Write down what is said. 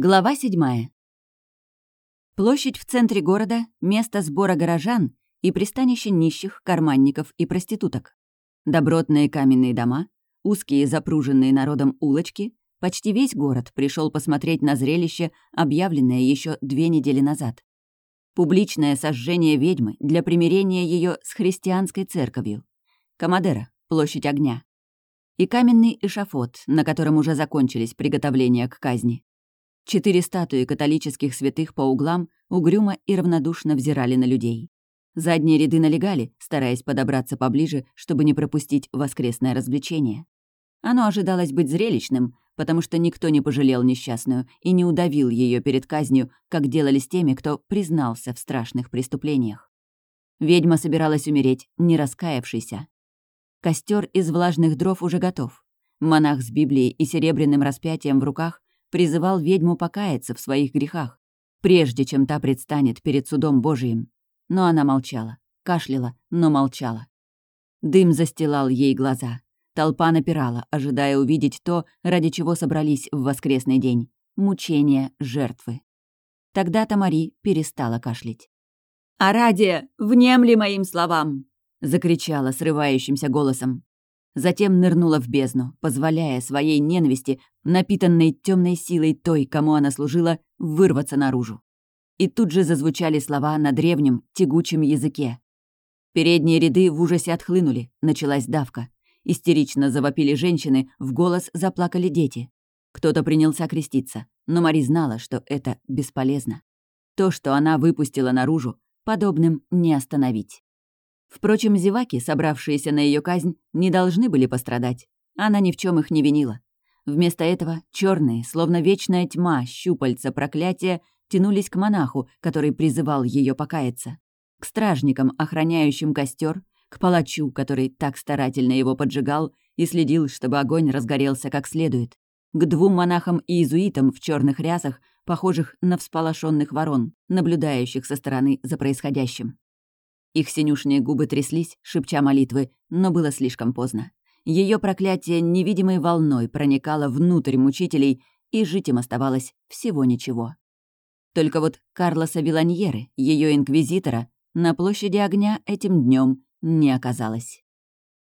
Глава седьмая. Площадь в центре города — место сбора горожан и пристанище нищих, карманников и проституток. Добротные каменные дома, узкие запруженные народом улочки, почти весь город пришел посмотреть на зрелище, объявленное еще две недели назад. Публичное сожжение ведьмы для примирения ее с христианской церковью. Камадера, площадь огня. И каменный эшафот, на котором уже закончились приготовления к казни. Четыре статуи католических святых по углам угрюмо и равнодушно взирали на людей. Задние ряды налегали, стараясь подобраться поближе, чтобы не пропустить воскресное развлечение. Оно ожидалось быть зрелищным, потому что никто не пожалел несчастную и не удавил ее перед казнью, как делали с теми, кто признался в страшных преступлениях. Ведьма собиралась умереть, не раскаявшийся. Костер из влажных дров уже готов. Монах с Библией и серебряным распятием в руках призывал ведьму покаяться в своих грехах, прежде чем та предстанет перед судом Божиим. Но она молчала, кашляла, но молчала. Дым застилал ей глаза. Толпа напирала, ожидая увидеть то, ради чего собрались в воскресный день — мучение жертвы. Тогда-то Мари перестала кашлять. «Арадия, внемли моим словам!» — закричала срывающимся голосом затем нырнула в бездну, позволяя своей ненависти, напитанной темной силой той, кому она служила, вырваться наружу. И тут же зазвучали слова на древнем, тягучем языке. Передние ряды в ужасе отхлынули, началась давка. Истерично завопили женщины, в голос заплакали дети. Кто-то принялся креститься, но Мари знала, что это бесполезно. То, что она выпустила наружу, подобным не остановить. Впрочем, зеваки, собравшиеся на ее казнь, не должны были пострадать. Она ни в чем их не винила. Вместо этого черные, словно вечная тьма, щупальца проклятия тянулись к монаху, который призывал ее покаяться, к стражникам, охраняющим костер, к палачу, который так старательно его поджигал и следил, чтобы огонь разгорелся как следует, к двум монахам и иезуитам в черных рясах, похожих на всполошенных ворон, наблюдающих со стороны за происходящим. Их синюшные губы тряслись, шепча молитвы, но было слишком поздно. Ее проклятие невидимой волной проникало внутрь мучителей, и жить им оставалось всего ничего. Только вот Карлоса Виланьеры, ее инквизитора, на площади огня этим днем не оказалось.